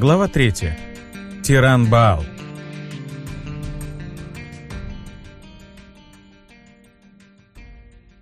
Глава 3. Тиран Баал.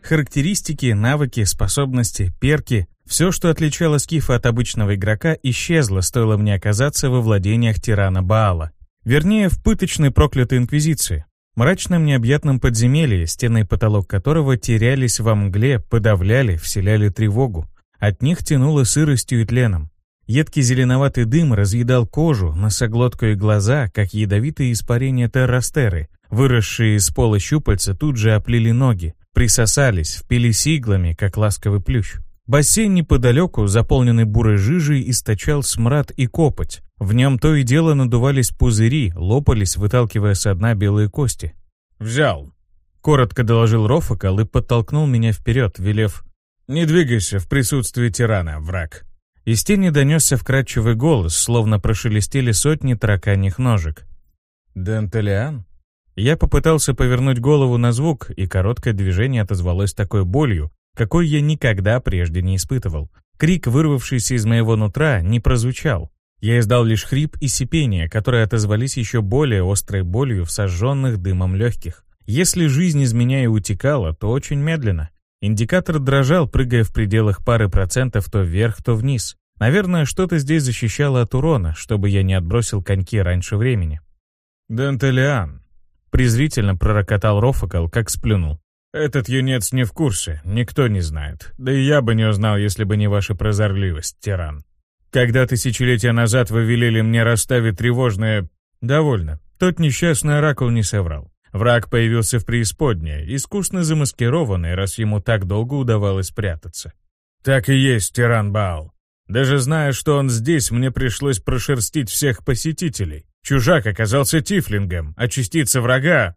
Характеристики, навыки, способности, перки — все, что отличало Скифа от обычного игрока, исчезло, стоило мне оказаться во владениях тирана Баала. Вернее, в пыточной проклятой инквизиции. Мрачном необъятном подземелье, стены и потолок которого терялись во мгле, подавляли, вселяли тревогу. От них тянуло сыростью и тленом. Едкий зеленоватый дым разъедал кожу, носоглотку и глаза, как ядовитые испарения террастеры. Выросшие из пола щупальца тут же оплели ноги, присосались, впились иглами, как ласковый плющ. Бассейн неподалеку, заполненный бурой жижей, источал смрад и копоть. В нем то и дело надувались пузыри, лопались, выталкивая со дна белые кости. «Взял», — коротко доложил Рофакал и подтолкнул меня вперед, велев «Не двигайся в присутствии тирана, враг». Из тени донесся вкрадчивый голос, словно прошелестели сотни тараканьих ножек. «Дентелиан?» Я попытался повернуть голову на звук, и короткое движение отозвалось такой болью, какой я никогда прежде не испытывал. Крик, вырвавшийся из моего нутра, не прозвучал. Я издал лишь хрип и сипение, которые отозвались еще более острой болью в сожженных дымом легких. Если жизнь из меня и утекала, то очень медленно. Индикатор дрожал, прыгая в пределах пары процентов то вверх, то вниз. Наверное, что-то здесь защищало от урона, чтобы я не отбросил коньки раньше времени. «Дентелиан», — презрительно пророкотал Рофакал, как сплюнул. «Этот юнец не в курсе, никто не знает. Да и я бы не узнал, если бы не ваша прозорливость, тиран. Когда тысячелетия назад вы велели мне расставить тревожное... Довольно. Тот несчастный оракул не соврал. Враг появился в преисподней, искусно замаскированный, раз ему так долго удавалось прятаться. Так и есть, тиран Баал. Даже зная, что он здесь, мне пришлось прошерстить всех посетителей. Чужак оказался тифлингом, а частица врага...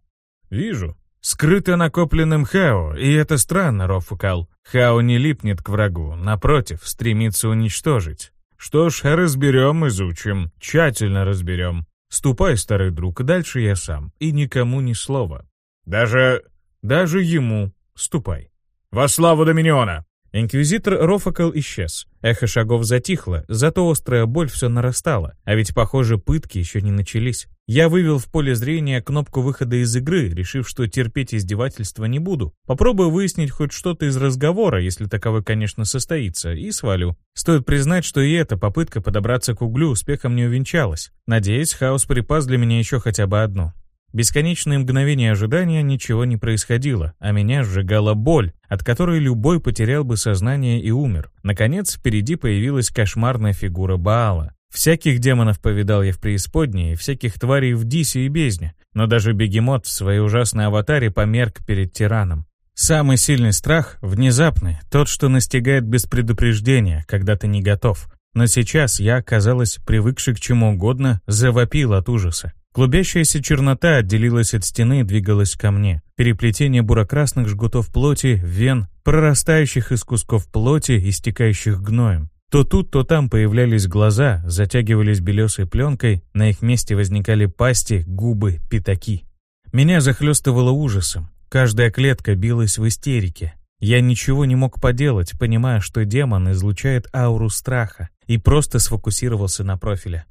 Вижу. Скрыто накопленным Хао, и это странно, Рофукал. Хао не липнет к врагу, напротив, стремится уничтожить. Что ж, разберем, изучим, тщательно разберем. Ступай, старый друг, дальше я сам, и никому ни слова. Даже... даже ему ступай. Во славу Доминиона! Инквизитор Рофакал исчез. Эхо шагов затихло, зато острая боль все нарастала, а ведь, похоже, пытки еще не начались. Я вывел в поле зрения кнопку выхода из игры, решив, что терпеть издевательства не буду. Попробую выяснить хоть что-то из разговора, если таковой, конечно, состоится, и свалю. Стоит признать, что и эта попытка подобраться к углю успехом не увенчалась. Надеюсь, хаос припас для меня еще хотя бы одну. Бесконечные мгновения ожидания ничего не происходило, а меня сжигала боль, от которой любой потерял бы сознание и умер. Наконец, впереди появилась кошмарная фигура Баала. Всяких демонов повидал я в преисподней, всяких тварей в Дисе и Бездне, но даже бегемот в своей ужасной аватаре померк перед тираном. Самый сильный страх — внезапный, тот, что настигает без предупреждения, когда ты не готов. Но сейчас я, казалось, привыкший к чему угодно, завопил от ужаса. Клубящаяся чернота отделилась от стены и двигалась ко мне. Переплетение бурокрасных жгутов плоти, вен, прорастающих из кусков плоти, истекающих гноем. То тут, то там появлялись глаза, затягивались белесой пленкой, на их месте возникали пасти, губы, пятаки. Меня захлестывало ужасом. Каждая клетка билась в истерике. Я ничего не мог поделать, понимая, что демон излучает ауру страха, и просто сфокусировался на профиле.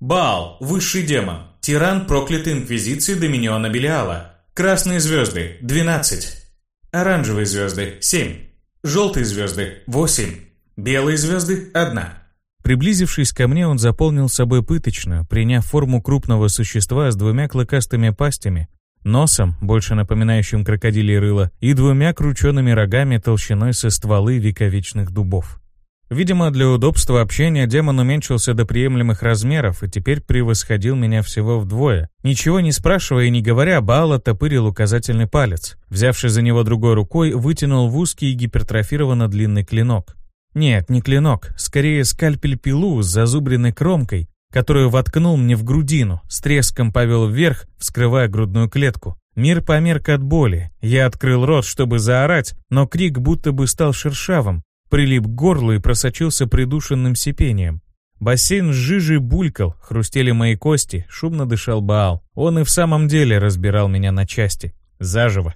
Баал, высший демон, тиран проклятой инквизиции Доминиона Белиала. Красные звезды – 12. Оранжевые звезды – 7. Желтые звезды – 8. Белые звезды – 1. Приблизившись ко мне, он заполнил собой пыточную, приняв форму крупного существа с двумя клыкастыми пастями, носом, больше напоминающим крокодилий рыло, и двумя крученными рогами толщиной со стволы вековечных дубов. Видимо, для удобства общения демон уменьшился до приемлемых размеров и теперь превосходил меня всего вдвое. Ничего не спрашивая и не говоря, Баала топырил указательный палец. Взявший за него другой рукой, вытянул в узкий и гипертрофированно длинный клинок. Нет, не клинок, скорее скальпель-пилу с зазубренной кромкой, которую воткнул мне в грудину, с треском повел вверх, вскрывая грудную клетку. Мир померк от боли. Я открыл рот, чтобы заорать, но крик будто бы стал шершавым, прилип к горлу и просочился придушенным сипением. Бассейн с жижей булькал, хрустели мои кости, шумно дышал Баал. Он и в самом деле разбирал меня на части. Заживо.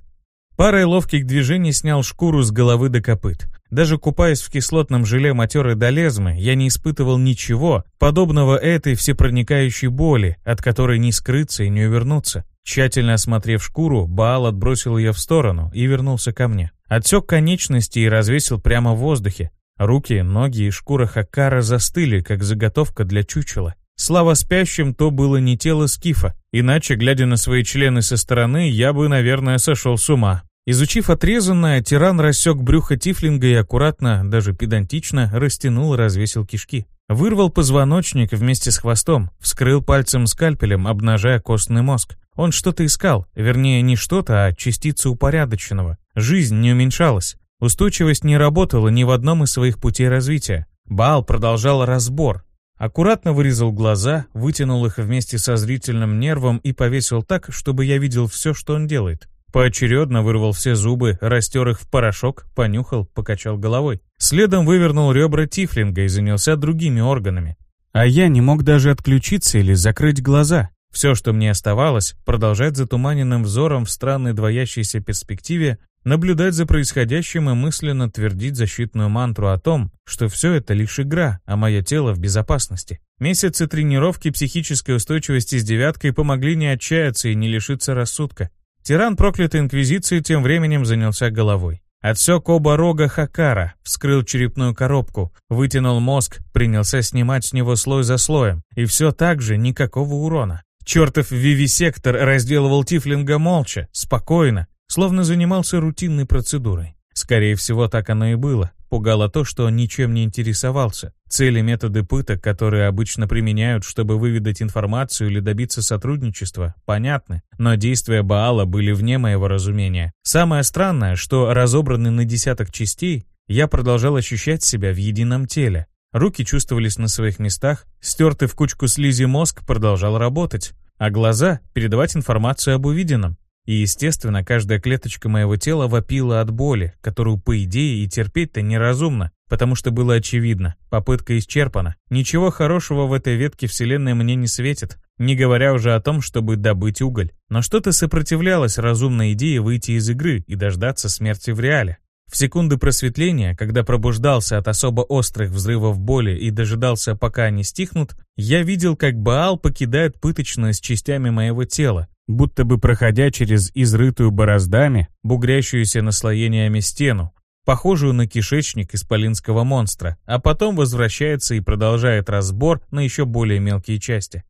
Парой ловких движений снял шкуру с головы до копыт. Даже купаясь в кислотном желе матерой долезмы, я не испытывал ничего, подобного этой всепроникающей боли, от которой не скрыться и не увернуться. Тщательно осмотрев шкуру, Баал отбросил ее в сторону и вернулся ко мне. Отсек конечности и развесил прямо в воздухе. Руки, ноги и шкура Хакара застыли, как заготовка для чучела. Слава спящим, то было не тело Скифа, иначе, глядя на свои члены со стороны, я бы, наверное, сошел с ума. Изучив отрезанное, тиран рассек брюхо тифлинга и аккуратно, даже педантично, растянул и развесил кишки. Вырвал позвоночник вместе с хвостом, вскрыл пальцем скальпелем, обнажая костный мозг. Он что-то искал, вернее, не что-то, а частицу упорядоченного. Жизнь не уменьшалась. Устойчивость не работала ни в одном из своих путей развития. Баал продолжал разбор. Аккуратно вырезал глаза, вытянул их вместе со зрительным нервом и повесил так, чтобы я видел все, что он делает. Поочередно вырвал все зубы, растер их в порошок, понюхал, покачал головой. Следом вывернул ребра тифлинга и занялся другими органами. А я не мог даже отключиться или закрыть глаза. Все, что мне оставалось, продолжать затуманенным взором в странной двоящейся перспективе, наблюдать за происходящим и мысленно твердить защитную мантру о том, что все это лишь игра, а мое тело в безопасности. Месяцы тренировки психической устойчивости с девяткой помогли не отчаяться и не лишиться рассудка. Тиран проклятой инквизиции тем временем занялся головой. Отсек оба рога Хакара, вскрыл черепную коробку, вытянул мозг, принялся снимать с него слой за слоем, и все так же никакого урона. Чертов вивисектор разделывал Тифлинга молча, спокойно, словно занимался рутинной процедурой. Скорее всего, так оно и было. Пугало то, что он ничем не интересовался. Цели методы пыток, которые обычно применяют, чтобы выведать информацию или добиться сотрудничества, понятны, но действия Баала были вне моего разумения. Самое странное, что разобранный на десяток частей, я продолжал ощущать себя в едином теле. Руки чувствовались на своих местах, стертый в кучку слизи мозг продолжал работать, а глаза — передавать информацию об увиденном. И, естественно, каждая клеточка моего тела вопила от боли, которую, по идее, и терпеть-то неразумно, потому что было очевидно, попытка исчерпана. Ничего хорошего в этой ветке Вселенной мне не светит, не говоря уже о том, чтобы добыть уголь. Но что-то сопротивлялось разумной идее выйти из игры и дождаться смерти в реале. В секунды просветления, когда пробуждался от особо острых взрывов боли и дожидался, пока они стихнут, я видел, как Баал покидает пыточную с частями моего тела, будто бы проходя через изрытую бороздами, бугрящуюся наслоениями стену, похожую на кишечник исполинского монстра, а потом возвращается и продолжает разбор на еще более мелкие части.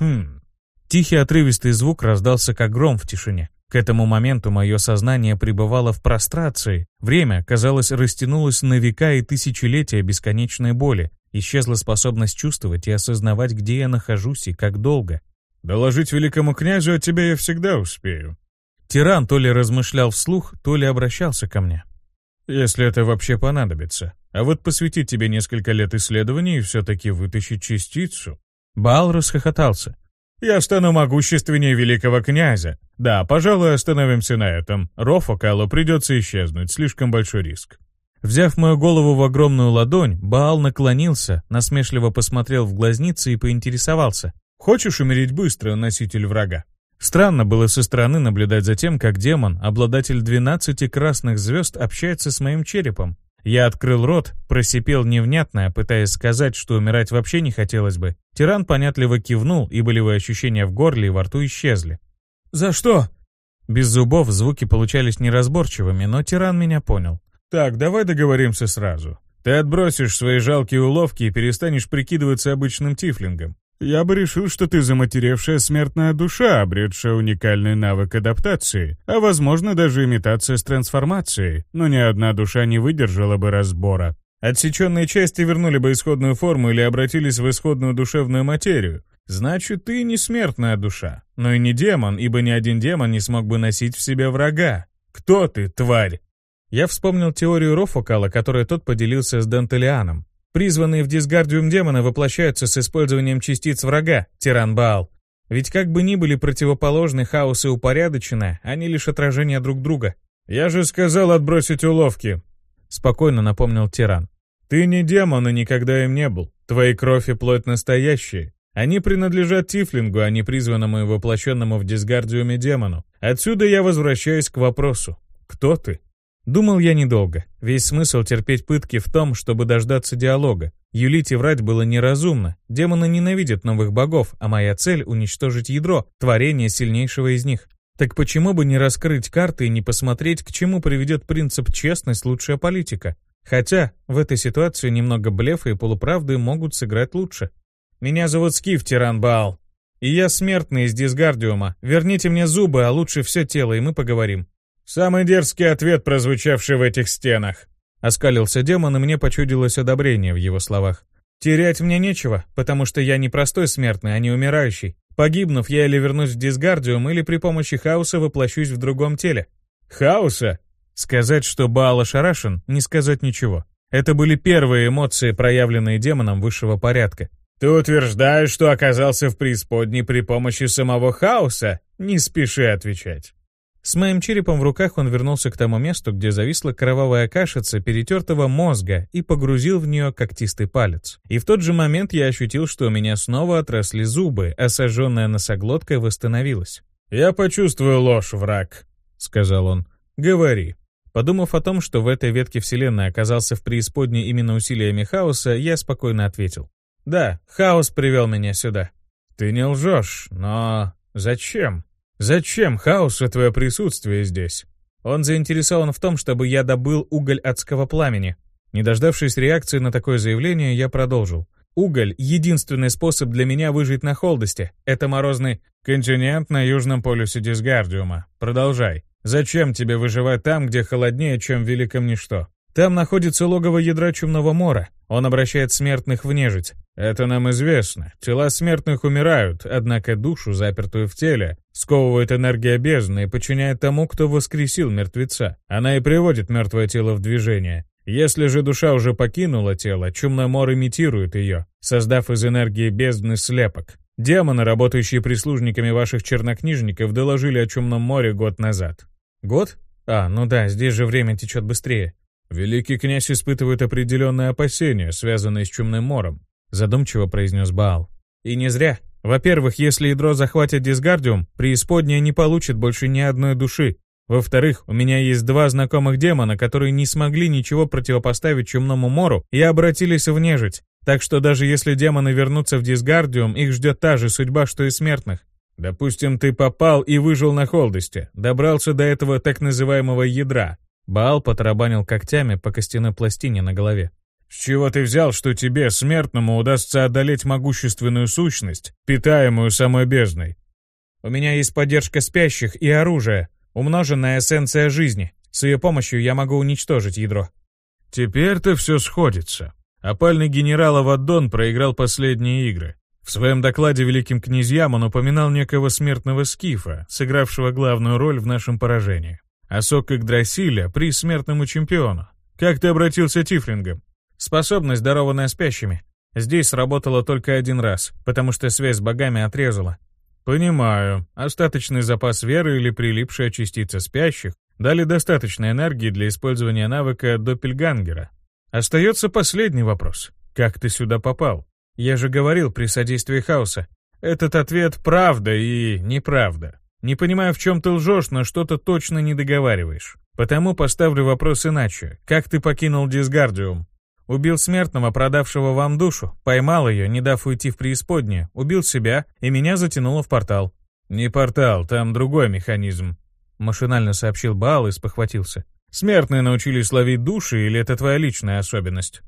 Хм. Тихий отрывистый звук раздался как гром в тишине. К этому моменту мое сознание пребывало в прострации. Время, казалось, растянулось на века и тысячелетия бесконечной боли. Исчезла способность чувствовать и осознавать, где я нахожусь и как долго. Доложить великому князю от тебя я всегда успею. Тиран то ли размышлял вслух, то ли обращался ко мне. Если это вообще понадобится. А вот посвятить тебе несколько лет исследований и все-таки вытащить частицу. Баал расхохотался. Я стану могущественнее великого князя. Да, пожалуй, остановимся на этом. Рофокалу придется исчезнуть, слишком большой риск. Взяв мою голову в огромную ладонь, Баал наклонился, насмешливо посмотрел в глазницы и поинтересовался. Хочешь умереть быстро, носитель врага? Странно было со стороны наблюдать за тем, как демон, обладатель 12 красных звезд, общается с моим черепом. Я открыл рот, просипел невнятно, пытаясь сказать, что умирать вообще не хотелось бы. Тиран понятливо кивнул, и болевые ощущения в горле и во рту исчезли. «За что?» Без зубов звуки получались неразборчивыми, но тиран меня понял. «Так, давай договоримся сразу. Ты отбросишь свои жалкие уловки и перестанешь прикидываться обычным тифлингом. Я бы решил, что ты заматеревшая смертная душа, обретшая уникальный навык адаптации, а возможно даже имитация с трансформацией, но ни одна душа не выдержала бы разбора. Отсеченные части вернули бы исходную форму или обратились в исходную душевную материю. Значит, ты не смертная душа, но и не демон, ибо ни один демон не смог бы носить в себе врага. Кто ты, тварь? Я вспомнил теорию Рофокала, которой тот поделился с Дантелианом. Призванные в дисгардиум демона воплощаются с использованием частиц врага, тиран Баал. Ведь как бы ни были противоположны хаос и упорядоченное, они лишь отражение друг друга. «Я же сказал отбросить уловки», — спокойно напомнил тиран. «Ты не демон и никогда им не был. Твои кровь и плоть настоящие. Они принадлежат Тифлингу, а не призванному и воплощенному в дисгардиуме демону. Отсюда я возвращаюсь к вопросу. кто ты? Думал я недолго. Весь смысл терпеть пытки в том, чтобы дождаться диалога. Юлить и врать было неразумно. Демоны ненавидят новых богов, а моя цель — уничтожить ядро, творение сильнейшего из них. Так почему бы не раскрыть карты и не посмотреть, к чему приведет принцип «честность – лучшая политика»? Хотя в этой ситуации немного блефа и полуправды могут сыграть лучше. Меня зовут Скиф, тиран Баал. И я смертный из Дисгардиума. Верните мне зубы, а лучше все тело, и мы поговорим. Самый дерзкий ответ, прозвучавший в этих стенах. Оскалился демон, и мне почудилось одобрение в его словах. Терять мне нечего, потому что я не простой смертный, а не умирающий. Погибнув, я или вернусь в Дисгардиум, или при помощи хаоса воплощусь в другом теле. Хаоса? Сказать, что Баал ошарашен, не сказать ничего. Это были первые эмоции, проявленные демоном высшего порядка. Ты утверждаешь, что оказался в преисподней при помощи самого хаоса? Не спеши отвечать. С моим черепом в руках он вернулся к тому месту, где зависла кровавая кашица перетертого мозга и погрузил в нее когтистый палец. И в тот же момент я ощутил, что у меня снова отросли зубы, а сожженная носоглотка восстановилась. «Я почувствую ложь, враг», — сказал он. «Говори». Подумав о том, что в этой ветке Вселенной оказался в преисподней именно усилиями хаоса, я спокойно ответил. Да, хаос привел меня сюда. Ты не лжешь, но зачем? Зачем хаосу твое присутствие здесь? Он заинтересован в том, чтобы я добыл уголь адского пламени. Не дождавшись реакции на такое заявление, я продолжил. Уголь — единственный способ для меня выжить на холдости. Это морозный континент на южном полюсе Дисгардиума. Продолжай. Зачем тебе выживать там, где холоднее, чем в Великом Ничто? Там находится логово ядра Чумного Мора. Он обращает смертных в нежить. Это нам известно. Тела смертных умирают, однако душу, запертую в теле, сковывает энергия бездны и подчиняет тому, кто воскресил мертвеца. Она и приводит мертвое тело в движение. Если же душа уже покинула тело, Чумный Мор имитирует ее, создав из энергии бездны слепок. Демоны, работающие прислужниками ваших чернокнижников, доложили о Чумном море год назад. Год? А, ну да, здесь же время течет быстрее. «Великий князь испытывает определенные опасения, связанные с Чумным мором», задумчиво произнес Баал. «И не зря. Во-первых, если ядро захватит Дисгардиум, преисподняя не получит больше ни одной души. Во-вторых, у меня есть два знакомых демона, которые не смогли ничего противопоставить Чумному мору и обратились в нежить. Так что даже если демоны вернутся в Дисгардиум, их ждет та же судьба, что и смертных. Допустим, ты попал и выжил на холдости, добрался до этого так называемого ядра. Баал потарабанил когтями по костяной пластине на голове. «С чего ты взял, что тебе, смертному, удастся одолеть могущественную сущность, питаемую самой бездной?» «У меня есть поддержка спящих и оружие, умноженная эссенция жизни. С ее помощью я могу уничтожить ядро». «Теперь-то все сходится. Опальный генерал Аваддон проиграл последние игры. В своем докладе великим князьям он упоминал некого смертного скифа, сыгравшего главную роль в нашем поражении а сок Игдрасиля — приз смертному чемпиону. Как ты обратился тифлингом? Способность, дарованная спящими. Здесь сработала только один раз, потому что связь с богами отрезала. Понимаю. Остаточный запас веры или прилипшая частица спящих дали достаточно энергии для использования навыка Доппельгангера. Остается последний вопрос. Как ты сюда попал? Я же говорил при содействии хаоса. Этот ответ правда и неправда. Не понимаю, в чем ты лжешь, но что-то точно не договариваешь. Потому поставлю вопрос иначе. Как ты покинул Дисгардиум? Убил смертного, продавшего вам душу, поймал ее, не дав уйти в преисподнее, убил себя, и меня затянуло в портал. «Не портал, там другой механизм», — машинально сообщил Баал и спохватился. «Смертные научились ловить души, или это твоя личная особенность?»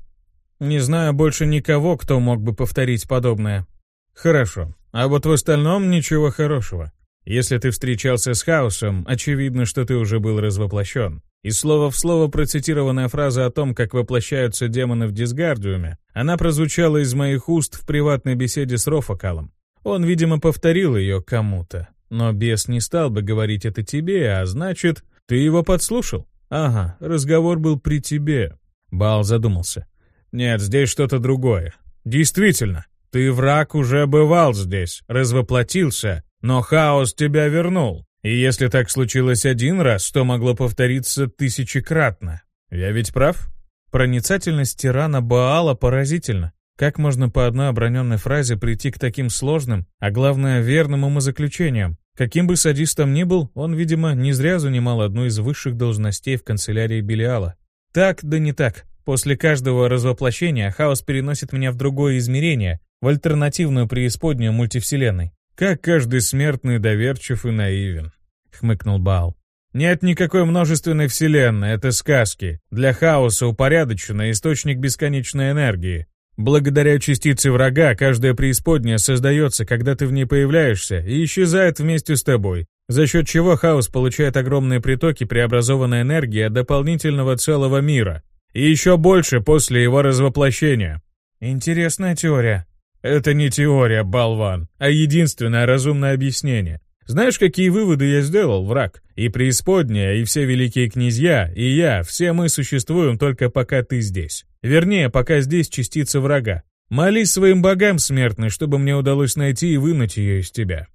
«Не знаю больше никого, кто мог бы повторить подобное». «Хорошо. А вот в остальном ничего хорошего. Если ты встречался с хаосом, очевидно, что ты уже был развоплощен. И слово в слово процитированная фраза о том, как воплощаются демоны в Дисгардиуме, она прозвучала из моих уст в приватной беседе с Рофакалом. Он, видимо, повторил ее кому-то. Но бес не стал бы говорить это тебе, а значит, ты его подслушал? Ага, разговор был при тебе. Бал задумался. Нет, здесь что-то другое. Действительно, ты, враг, уже бывал здесь, развоплотился, но хаос тебя вернул. И если так случилось один раз, то могло повториться тысячекратно. Я ведь прав? Проницательность тирана Баала поразительна. Как можно по одной оброненной фразе прийти к таким сложным, а главное верным умозаключениям? Каким бы садистом ни был, он, видимо, не зря занимал одну из высших должностей в канцелярии Белиала. Так, да не так. После каждого развоплощения хаос переносит меня в другое измерение, в альтернативную преисподнюю мультивселенной. Как каждый смертный доверчив и наивен, хмыкнул Баал. Нет никакой множественной вселенной, это сказки. Для хаоса упорядоченный источник бесконечной энергии. Благодаря частице врага каждая преисподняя создается, когда ты в ней появляешься, и исчезает вместе с тобой, за счет чего хаос получает огромные притоки преобразованной энергии от дополнительного целого мира. И еще больше после его развоплощения. Интересная теория. Это не теория, болван, а единственное разумное объяснение. Знаешь, какие выводы я сделал, враг? И преисподняя, и все великие князья, и я, все мы существуем только пока ты здесь. Вернее, пока здесь частица врага. Молись своим богам, смертный, чтобы мне удалось найти и вынуть ее из тебя.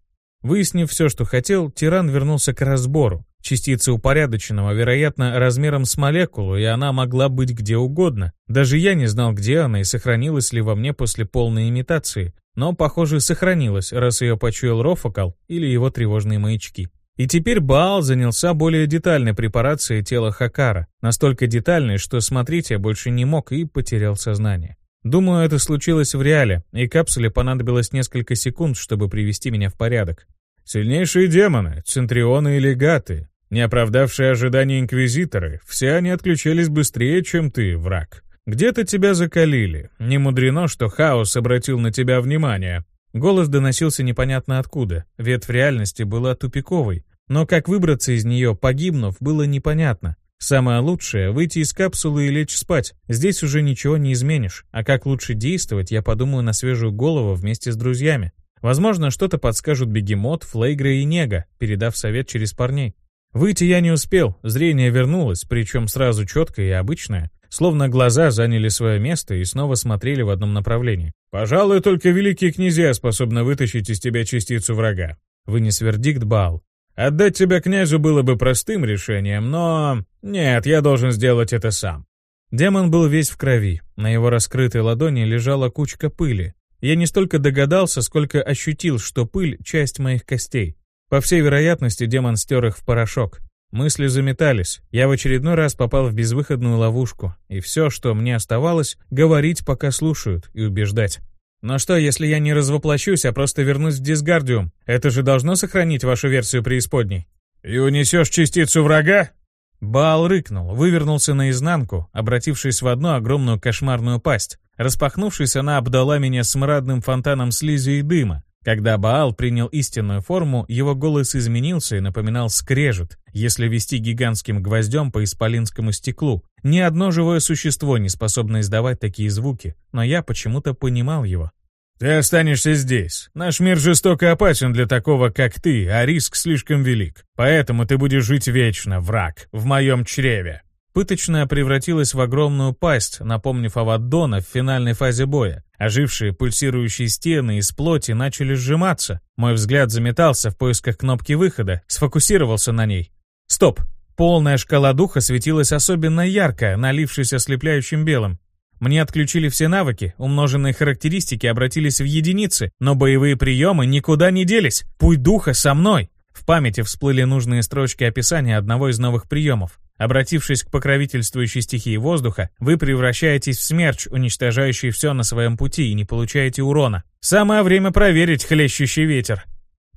Выяснив все, что хотел, тиран вернулся к разбору. Частица упорядоченного, вероятно, размером с молекулу, и она могла быть где угодно. Даже я не знал, где она и сохранилась ли во мне после полной имитации. Но, похоже, сохранилась, раз ее почуял Рофакал или его тревожные маячки. И теперь Баал занялся более детальной препарацией тела Хакара, настолько детальной, что смотреть я больше не мог и потерял сознание. Думаю, это случилось в реале, и капсуле понадобилось несколько секунд, чтобы привести меня в порядок. Сильнейшие демоны, центрионы и легаты, не оправдавшие ожидания инквизиторы, все они отключались быстрее, чем ты, враг. Где-то тебя закалили. Не мудрено, что хаос обратил на тебя внимание. Голос доносился непонятно откуда. Ветвь реальности была тупиковой. Но как выбраться из нее, погибнув, было непонятно. Самое лучшее — выйти из капсулы и лечь спать. Здесь уже ничего не изменишь. А как лучше действовать, я подумаю на свежую голову вместе с друзьями. Возможно, что-то подскажут Бегемот, Флейгра и Нега, передав совет через парней. Выйти я не успел, зрение вернулось, причем сразу четкое и обычное. Словно глаза заняли свое место и снова смотрели в одном направлении. «Пожалуй, только великие князья способны вытащить из тебя частицу врага», — вынес вердикт Баал. «Отдать тебя князю было бы простым решением, но... Нет, я должен сделать это сам». Демон был весь в крови. На его раскрытой ладони лежала кучка пыли. Я не столько догадался, сколько ощутил, что пыль — часть моих костей. По всей вероятности, демон стер их в порошок. Мысли заметались. Я в очередной раз попал в безвыходную ловушку, и все, что мне оставалось, говорить, пока слушают, и убеждать. Но что, если я не развоплощусь, а просто вернусь в Дисгардиум? Это же должно сохранить вашу версию преисподней. И унесешь частицу врага? Баал рыкнул, вывернулся наизнанку, обратившись в одну огромную кошмарную пасть. Распахнувшись, она обдала меня смрадным фонтаном слизи и дыма, когда Баал принял истинную форму, его голос изменился и напоминал скрежет, если вести гигантским гвоздем по исполинскому стеклу. Ни одно живое существо не способно издавать такие звуки, но я почему-то понимал его. «Ты останешься здесь. Наш мир жестоко опасен для такого, как ты, а риск слишком велик. Поэтому ты будешь жить вечно, враг, в моем чреве». Пыточная превратилась в огромную пасть, напомнив Аваддона в финальной фазе боя. Ожившие пульсирующие стены из плоти начали сжиматься. Мой взгляд заметался в поисках кнопки выхода, сфокусировался на ней. Стоп! Полная шкала духа светилась особенно ярко, налившись ослепляющим белым. Мне отключили все навыки, умноженные характеристики обратились в единицы, но боевые приемы никуда не делись. Путь духа со мной. В памяти всплыли нужные строчки описания одного из новых приемов. Обратившись к покровительствующей стихии воздуха, вы превращаетесь в смерч, уничтожающий все на своем пути и не получаете урона. Самое время проверить хлещущий ветер.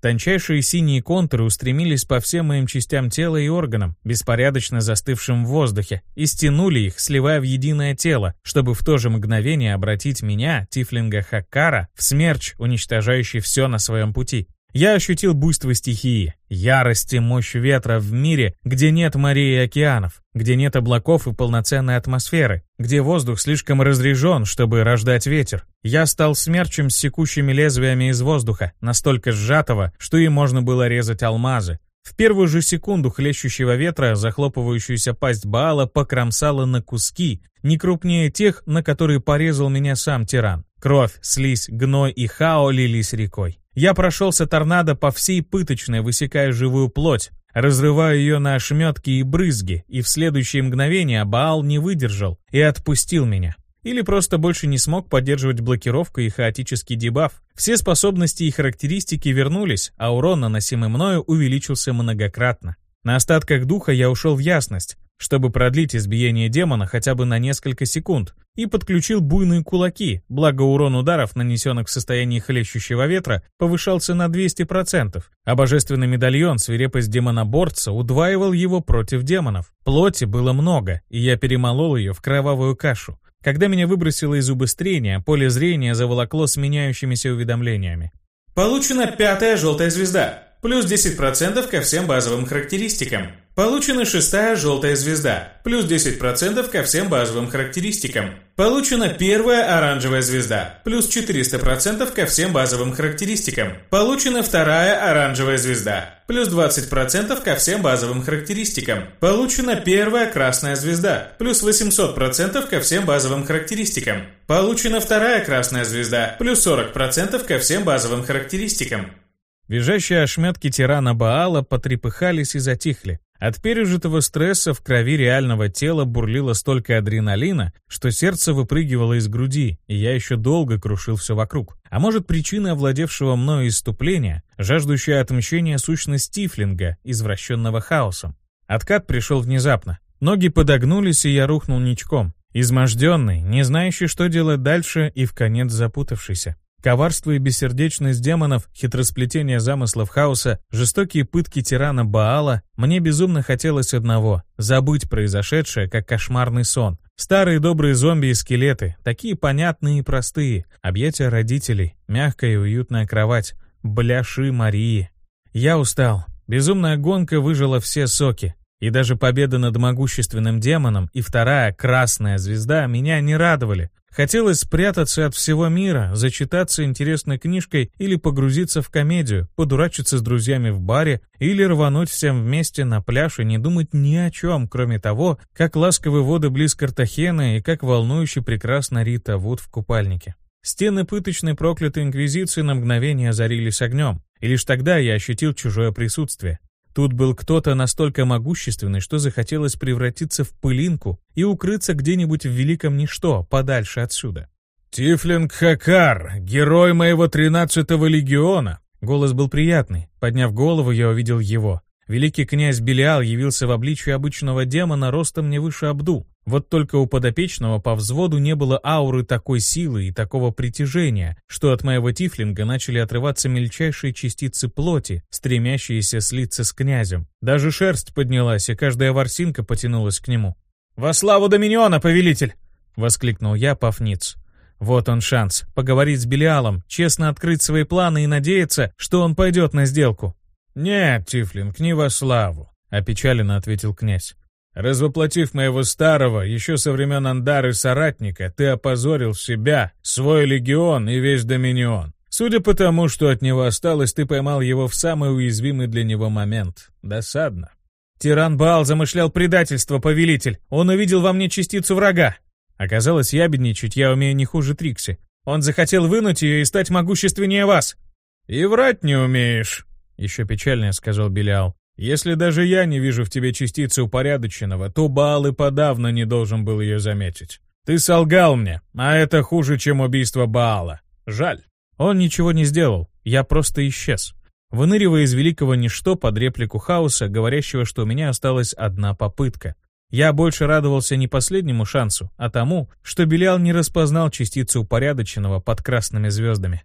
Тончайшие синие контуры устремились по всем моим частям тела и органам, беспорядочно застывшим в воздухе, и стянули их, сливая в единое тело, чтобы в то же мгновение обратить меня, Тифлинга Хаккара, в смерч, уничтожающий все на своем пути. Я ощутил буйство стихии, ярость и мощь ветра в мире, где нет морей и океанов, где нет облаков и полноценной атмосферы, где воздух слишком разрежен, чтобы рождать ветер. Я стал смерчем с секущими лезвиями из воздуха, настолько сжатого, что им можно было резать алмазы. В первую же секунду хлещущего ветра захлопывающуюся пасть Баала покромсала на куски, не крупнее тех, на которые порезал меня сам тиран. Кровь, слизь, гной и хао лились рекой. Я прошелся торнадо по всей пыточной, высекая живую плоть, разрывая ее на ошметки и брызги, и в следующее мгновение Баал не выдержал и отпустил меня. или просто больше не смог поддерживать блокировку и хаотический дебаф. Все способности и характеристики вернулись, а урон, наносимый мною, увеличился многократно. На остатках духа я ушел в ясность, чтобы продлить избиение демона хотя бы на несколько секунд, и подключил буйные кулаки, благо урон ударов, нанесенных в состоянии хлещущего ветра, повышался на 200%, а божественный медальон свирепость демоноборца удваивал его против демонов. Плоти было много, и я перемолол ее в кровавую кашу. Когда меня выбросило из убыстрения, поле зрения заволокло с меняющимися уведомлениями. Получена пятая желтая звезда. Плюс 10% ко всем базовым характеристикам. Получена шестая желтая звезда, плюс 10% ко всем базовым характеристикам. Получена первая оранжевая звезда, плюс 400% ко всем базовым характеристикам. Получена вторая оранжевая звезда, плюс 20% ко всем базовым характеристикам. Получена первая красная звезда, плюс 800% ко всем базовым характеристикам. Получена вторая красная звезда, плюс 40% ко всем базовым характеристикам. Визжащие ошметки тирана Баала потрепыхались и затихли. От пережитого стресса в крови реального тела бурлило столько адреналина, что сердце выпрыгивало из груди, и я еще долго крушил все вокруг. А может, причина овладевшего мною иступления, жаждущая отмщения сущность Тифлинга, извращенного хаосом. Откат пришел внезапно. Ноги подогнулись, и я рухнул ничком. Изможденный, не знающий, что делать дальше, и в конец запутавшийся. Коварство и бессердечность демонов, хитросплетение замыслов хаоса, жестокие пытки тирана Баала, мне безумно хотелось одного — забыть произошедшее, как кошмарный сон. Старые добрые зомби и скелеты, такие понятные и простые, объятия родителей, мягкая и уютная кровать, бляши Марии. Я устал. Безумная гонка выжила все соки. И даже победа над могущественным демоном и вторая красная звезда меня не радовали. Хотелось спрятаться от всего мира, зачитаться интересной книжкой или погрузиться в комедию, подурачиться с друзьями в баре или рвануть всем вместе на пляж и не думать ни о чем, кроме того, как ласковы воды близ Картахена и как волнующе прекрасно Рита Вуд в купальнике. Стены пыточной проклятой инквизиции на мгновение озарились огнем, и лишь тогда я ощутил чужое присутствие. Тут был кто-то настолько могущественный, что захотелось превратиться в пылинку и укрыться где-нибудь в великом ничто, подальше отсюда. «Тифлинг Хакар, герой моего тринадцатого легиона!» Голос был приятный. Подняв голову, я увидел его. Великий князь Белиал явился в обличье обычного демона ростом не выше Абду. Вот только у подопечного по взводу не было ауры такой силы и такого притяжения, что от моего тифлинга начали отрываться мельчайшие частицы плоти, стремящиеся слиться с князем. Даже шерсть поднялась, и каждая ворсинка потянулась к нему. «Во славу Доминиона, повелитель!» — воскликнул я, пафниц. Вот он шанс, поговорить с Белиалом, честно открыть свои планы и надеяться, что он пойдет на сделку. «Нет, Тифлинг, не во славу», — опечаленно ответил князь. Развоплотив моего старого, еще со времен Андары соратника, ты опозорил себя, свой легион и весь Доминион. Судя по тому, что от него осталось, ты поймал его в самый уязвимый для него момент. Досадно. Тиран Баал замышлял предательство, повелитель. Он увидел во мне частицу врага. Оказалось, ябедничать я умею не хуже Трикси. Он захотел вынуть ее и стать могущественнее вас. «И врать не умеешь», — еще печальнее сказал Белиал. Если даже я не вижу в тебе частицы упорядоченного, то Баал и подавно не должен был ее заметить. Ты солгал мне, а это хуже, чем убийство Баала. Жаль. Он ничего не сделал, я просто исчез. Выныривая из великого ничто под реплику хаоса, говорящего, что у меня осталась одна попытка. Я больше радовался не последнему шансу, а тому, что Белял не распознал частицу упорядоченного под красными звездами.